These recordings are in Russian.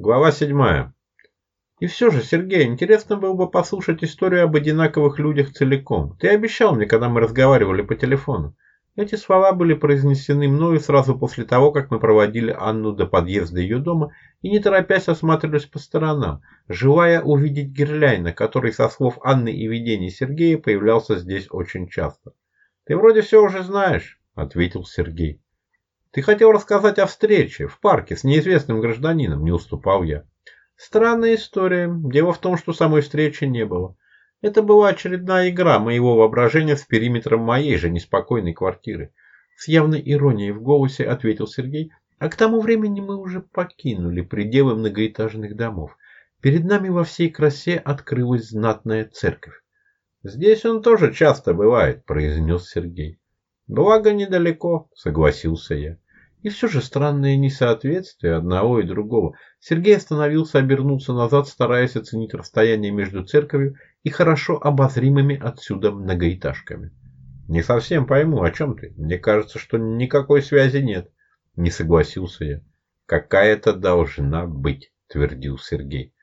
Глава седьмая. И все же, Сергей, интересно было бы послушать историю об одинаковых людях целиком. Ты обещал мне, когда мы разговаривали по телефону. Эти слова были произнесены мною сразу после того, как мы проводили Анну до подъезда ее дома и не торопясь осматривались по сторонам, желая увидеть Герляйна, который со слов Анны и видений Сергея появлялся здесь очень часто. «Ты вроде все уже знаешь», — ответил Сергей. «Ты хотел рассказать о встрече в парке с неизвестным гражданином», — не уступал я. Странная история. Дело в том, что самой встречи не было. Это была очередная игра моего воображения с периметром моей же неспокойной квартиры. С явной иронией в голосе ответил Сергей. А к тому времени мы уже покинули пределы многоэтажных домов. Перед нами во всей красе открылась знатная церковь. «Здесь он тоже часто бывает», — произнес Сергей. «Благо недалеко», — согласился я. И все же странное несоответствие одного и другого. Сергей остановился, обернулся назад, стараясь оценить расстояние между церковью и хорошо обозримыми отсюда многоэтажками. «Не совсем пойму, о чем ты. Мне кажется, что никакой связи нет». Не согласился я. «Какая-то должна быть», — твердил Сергей.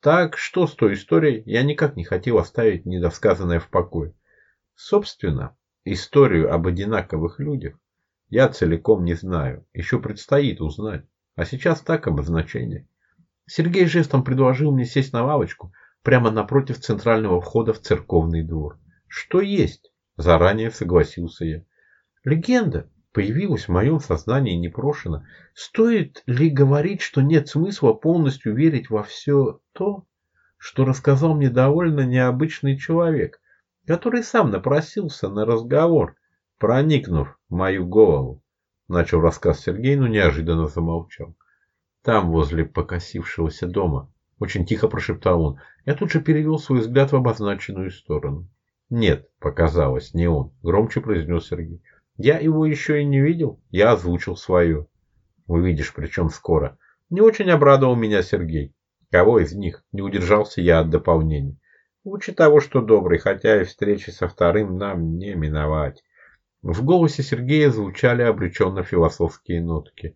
Так, что с той историей, я никак не хотел оставить недосказанное в покое. Собственно, историю об одинаковых людях я целиком не знаю. Еще предстоит узнать. А сейчас так обозначение. Сергей жестом предложил мне сесть на лавочку прямо напротив центрального входа в церковный двор. Что есть? Заранее согласился я. Легенда появилась в моем сознании непрошено. Стоит ли говорить, что нет смысла полностью верить во все то, что рассказал мне довольно необычный человек, который сам напросился на разговор проникнув в мою голову, начал рассказ Сергей, но неожиданно замолчал. Там, возле покосившегося дома, очень тихо прошептал он. Я тут же перевел свой взгляд в обозначенную сторону. Нет, показалось, не он, громче произнес Сергей. Я его еще и не видел, я озвучил свое. Увидишь, причем скоро. Не очень обрадовал меня Сергей. Кого из них? Не удержался я от дополнений. Лучше того, что добрый, хотя и встречи со вторым нам не миновать. В голосе Сергея звучали обреченно-философские нотки.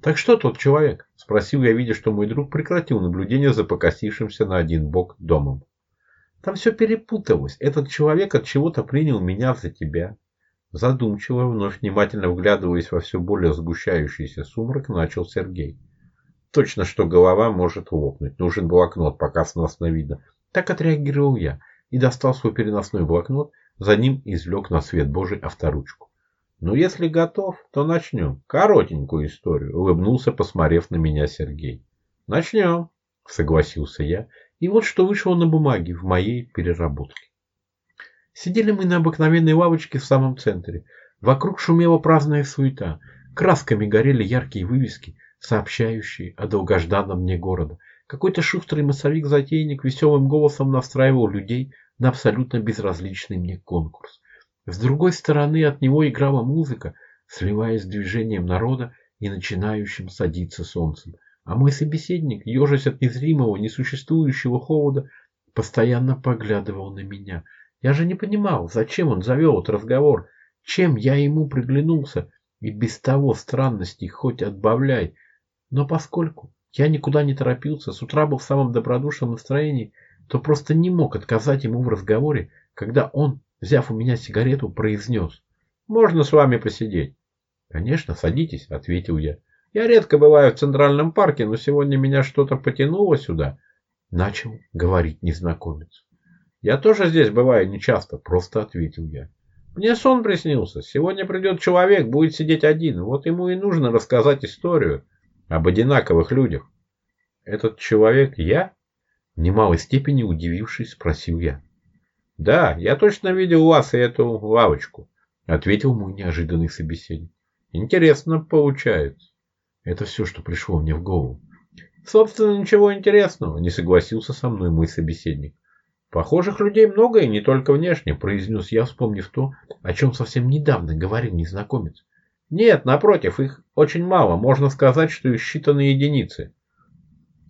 «Так что тот человек?» – спросил я, видя, что мой друг прекратил наблюдение за покосившимся на один бок домом. «Там все перепуталось. Этот человек от чего-то принял меня за тебя». Задумчиво, вновь внимательно вглядываясь во все более сгущающийся сумрак, начал Сергей. Точно, что голова может лопнуть. Нужен блокнот, пока сносно видно. Так отреагировал я и достал свой переносной блокнот, за ним извлек на свет Божий авторучку. «Ну, если готов, то начнем. Коротенькую историю», — улыбнулся, посмотрев на меня Сергей. «Начнем», — согласился я. И вот что вышло на бумаге в моей переработке. Сидели мы на обыкновенной лавочке в самом центре. Вокруг шумела праздная суета. Красками горели яркие вывески, сообщающие о долгожданном мне города. Какой-то шустрый массовик-затейник веселым голосом настраивал людей на абсолютно безразличный мне конкурс. С другой стороны от него играла музыка, сливаясь с движением народа и начинающим садиться солнцем. А мой собеседник, ежась от незримого, несуществующего холода, постоянно поглядывал на меня. Я же не понимал, зачем он завел этот разговор, чем я ему приглянулся, и без того странностей хоть отбавляй. Но поскольку я никуда не торопился, с утра был в самом добродушном настроении, то просто не мог отказать ему в разговоре, когда он, взяв у меня сигарету, произнес. «Можно с вами посидеть?» «Конечно, садитесь», — ответил я. «Я редко бываю в Центральном парке, но сегодня меня что-то потянуло сюда», — начал говорить незнакомец. «Я тоже здесь бываю нечасто», — просто ответил я. «Мне сон приснился. Сегодня придет человек, будет сидеть один. Вот ему и нужно рассказать историю об одинаковых людях». «Этот человек я?» В немалой степени удивившись, спросил я. «Да, я точно видел вас и эту лавочку», — ответил мой неожиданный собеседник. «Интересно получается». Это все, что пришло мне в голову. «Собственно, ничего интересного», — не согласился со мной мой собеседник. «Похожих людей много и не только внешне», — произнес я, вспомнив то, о чем совсем недавно говорил незнакомец. «Нет, напротив, их очень мало, можно сказать, что их считанные единицы».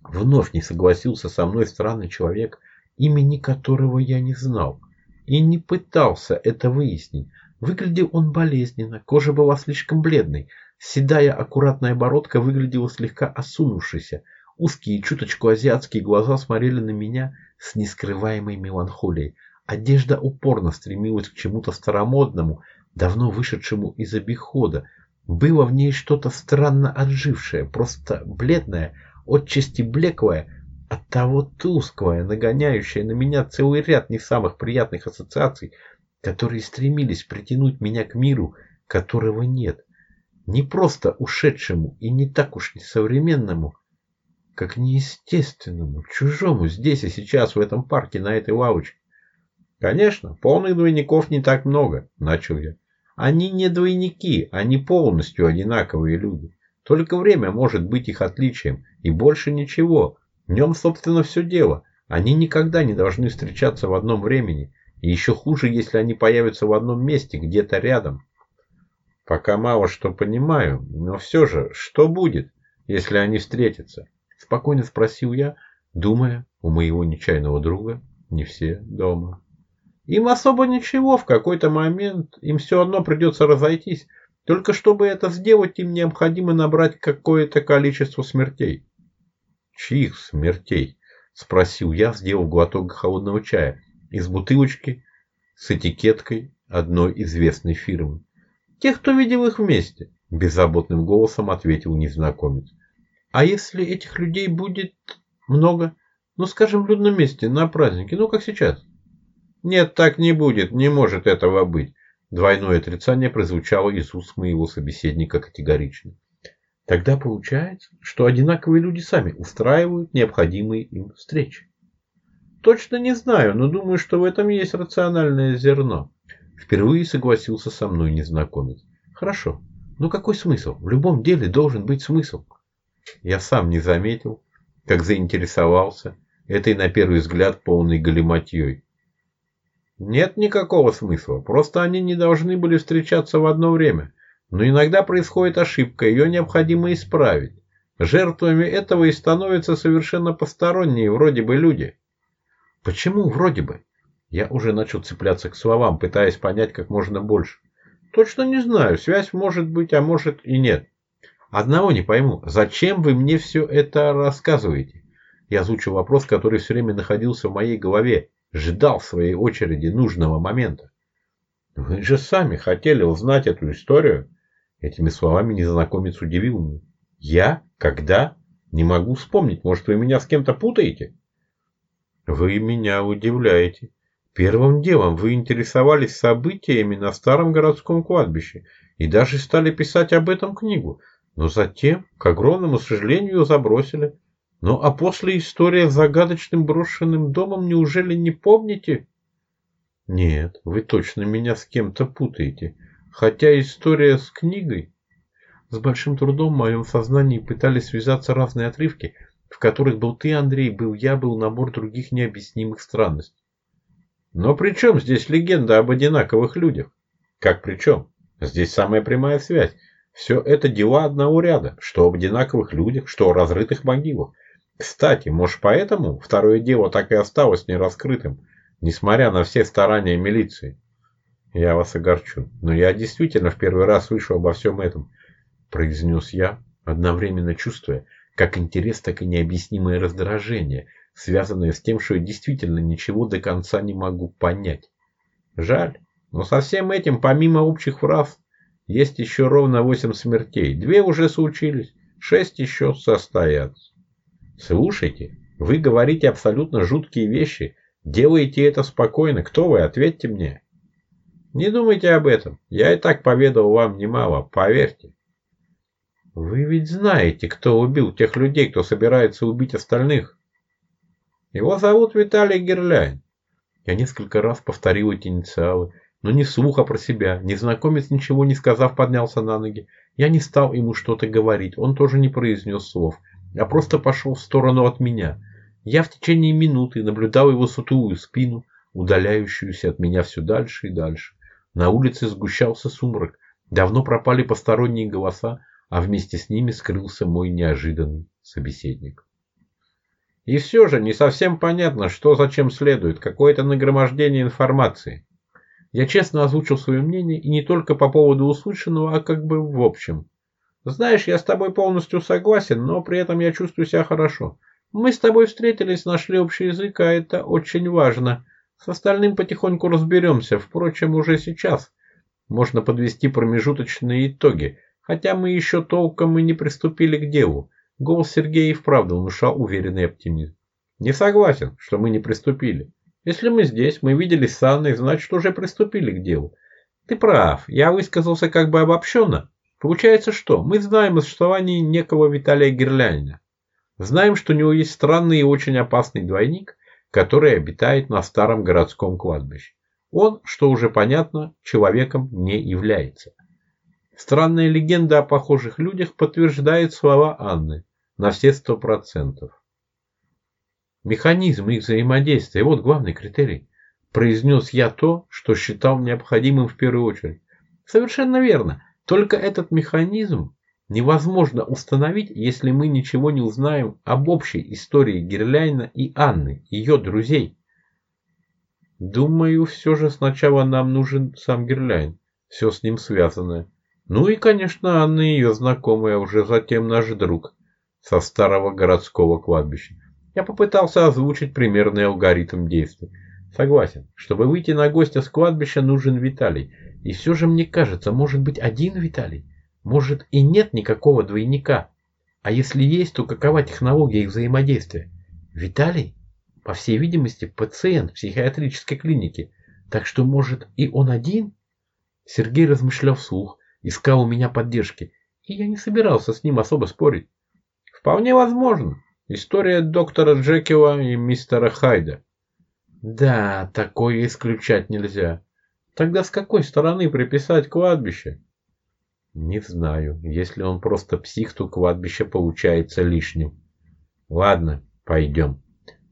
Вновь не согласился со мной странный человек, имени которого я не знал, и не пытался это выяснить. Выглядел он болезненно, кожа была слишком бледной, седая аккуратная бородка выглядела слегка осунувшейся. Узкие, чуточку азиатские глаза смотрели на меня с нескрываемой меланхолией. Одежда упорно стремилась к чему-то старомодному, давно вышедшему из обихода. Было в ней что-то странно отжившее, просто бледное, отчасти блеклое, оттого тусклое, нагоняющее на меня целый ряд не самых приятных ассоциаций, которые стремились притянуть меня к миру, которого нет. Не просто ушедшему и не так уж несовременному, как неестественному, чужому здесь и сейчас в этом парке на этой лавочке. Конечно, полных двойников не так много, начал я. Они не двойники, они полностью одинаковые люди. Только время может быть их отличием, и больше ничего. В нем, собственно, все дело. Они никогда не должны встречаться в одном времени, и еще хуже, если они появятся в одном месте, где-то рядом. Пока мало что понимаю, но все же, что будет, если они встретятся? Спокойно спросил я, думая, у моего нечаянного друга не все дома. Им особо ничего, в какой-то момент им все одно придется разойтись. Только чтобы это сделать, им необходимо набрать какое-то количество смертей. Чьих смертей? Спросил я, сделав глоток холодного чая из бутылочки с этикеткой одной известной фирмы. Тех, кто видел их вместе, беззаботным голосом ответил незнакомец. А если этих людей будет много, ну скажем в людном месте, на празднике, ну как сейчас? Нет, так не будет, не может этого быть. Двойное отрицание прозвучало из уст моего собеседника категорично. Тогда получается, что одинаковые люди сами устраивают необходимые им встречи. Точно не знаю, но думаю, что в этом есть рациональное зерно. Впервые согласился со мной незнакомец. Хорошо, но какой смысл? В любом деле должен быть смысл. Я сам не заметил, как заинтересовался этой на первый взгляд полной галиматьей. Нет никакого смысла, просто они не должны были встречаться в одно время. Но иногда происходит ошибка, ее необходимо исправить. Жертвами этого и становятся совершенно посторонние, вроде бы люди. Почему вроде бы? Я уже начал цепляться к словам, пытаясь понять как можно больше. Точно не знаю, связь может быть, а может и нет. Одного не пойму. Зачем вы мне все это рассказываете? Я озвучил вопрос, который все время находился в моей голове. Ждал своей очереди нужного момента. Вы же сами хотели узнать эту историю. Этими словами незнакомец удивил меня. Я? Когда? Не могу вспомнить. Может, вы меня с кем-то путаете? Вы меня удивляете. Первым делом вы интересовались событиями на старом городском кладбище и даже стали писать об этом книгу. Но затем, к огромному сожалению, забросили. Ну а после история с загадочным брошенным домом неужели не помните? Нет, вы точно меня с кем-то путаете. Хотя история с книгой... С большим трудом в моем сознании пытались связаться разные отрывки, в которых был ты, Андрей, был я, был набор других необъяснимых странностей. Но при чем здесь легенда об одинаковых людях? Как при чем? Здесь самая прямая связь. Все это дела одного ряда, что об одинаковых людях, что о разрытых могилах. Кстати, может поэтому второе дело так и осталось нераскрытым, несмотря на все старания милиции. Я вас огорчу, но я действительно в первый раз слышу обо всем этом, произнес я, одновременно чувствуя, как интерес, так и необъяснимое раздражение, связанное с тем, что я действительно ничего до конца не могу понять. Жаль, но со всем этим, помимо общих фраз, есть еще ровно восемь смертей. Две уже случились, шесть еще состоятся. Слушайте, вы говорите абсолютно жуткие вещи. Делаете это спокойно. Кто вы? Ответьте мне. Не думайте об этом. Я и так поведал вам немало, поверьте. Вы ведь знаете, кто убил тех людей, кто собирается убить остальных. Его зовут Виталий Герляйн. Я несколько раз повторил эти инициалы, но ни слуха про себя. Незнакомец, ничего не сказав, поднялся на ноги. Я не стал ему что-то говорить, он тоже не произнес слов, а просто пошел в сторону от меня. Я в течение минуты наблюдал его сутулую спину, удаляющуюся от меня все дальше и дальше. На улице сгущался сумрак, давно пропали посторонние голоса, а вместе с ними скрылся мой неожиданный собеседник. И все же не совсем понятно, что зачем следует, какое-то нагромождение информации. Я честно озвучил свое мнение и не только по поводу услышанного, а как бы в общем. Знаешь, я с тобой полностью согласен, но при этом я чувствую себя хорошо. Мы с тобой встретились, нашли общий язык, а это очень важно. С остальным потихоньку разберемся, впрочем, уже сейчас. Можно подвести промежуточные итоги, хотя мы еще толком и не приступили к делу. Голос Сергея и вправду внушал уверенный оптимизм. Не согласен, что мы не приступили. Если мы здесь, мы виделись с Анной, значит уже приступили к делу. Ты прав, я высказался как бы обобщенно, Получается что? Мы знаем о существовании некого Виталия Гирлянина. Знаем, что у него есть странный и очень опасный двойник, который обитает на старом городском кладбище. Он, что уже понятно, человеком не является. Странная легенда о похожих людях подтверждает слова Анны на все сто процентов. Механизм их взаимодействия – вот главный критерий. Произнес я то, что считал необходимым в первую очередь. Совершенно верно. Только этот механизм невозможно установить, если мы ничего не узнаем об общей истории Герляйна и Анны, ее друзей. Думаю, все же сначала нам нужен сам Герляйн, все с ним связанное. Ну и, конечно, Анна ее знакомая, уже затем наш друг со старого городского кладбища. Я попытался озвучить примерный алгоритм действий. Согласен, чтобы выйти на гостя с кладбища нужен Виталий. И все же мне кажется, может быть один Виталий? Может и нет никакого двойника? А если есть, то какова технология их взаимодействия? Виталий? По всей видимости, пациент психиатрической клинике. Так что, может, и он один? Сергей размышлял вслух, искал у меня поддержки. И я не собирался с ним особо спорить. Вполне возможно. История доктора Джекила и мистера Хайда. Да, такое исключать нельзя. Тогда с какой стороны приписать кладбище? Не знаю. Если он просто псих, то кладбище получается лишним. Ладно, пойдем.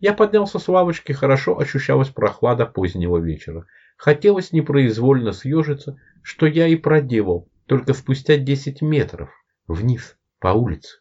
Я поднялся с лавочки, хорошо ощущалась прохлада позднего вечера. Хотелось непроизвольно съежиться, что я и проделал, только спустя десять метров вниз по улице.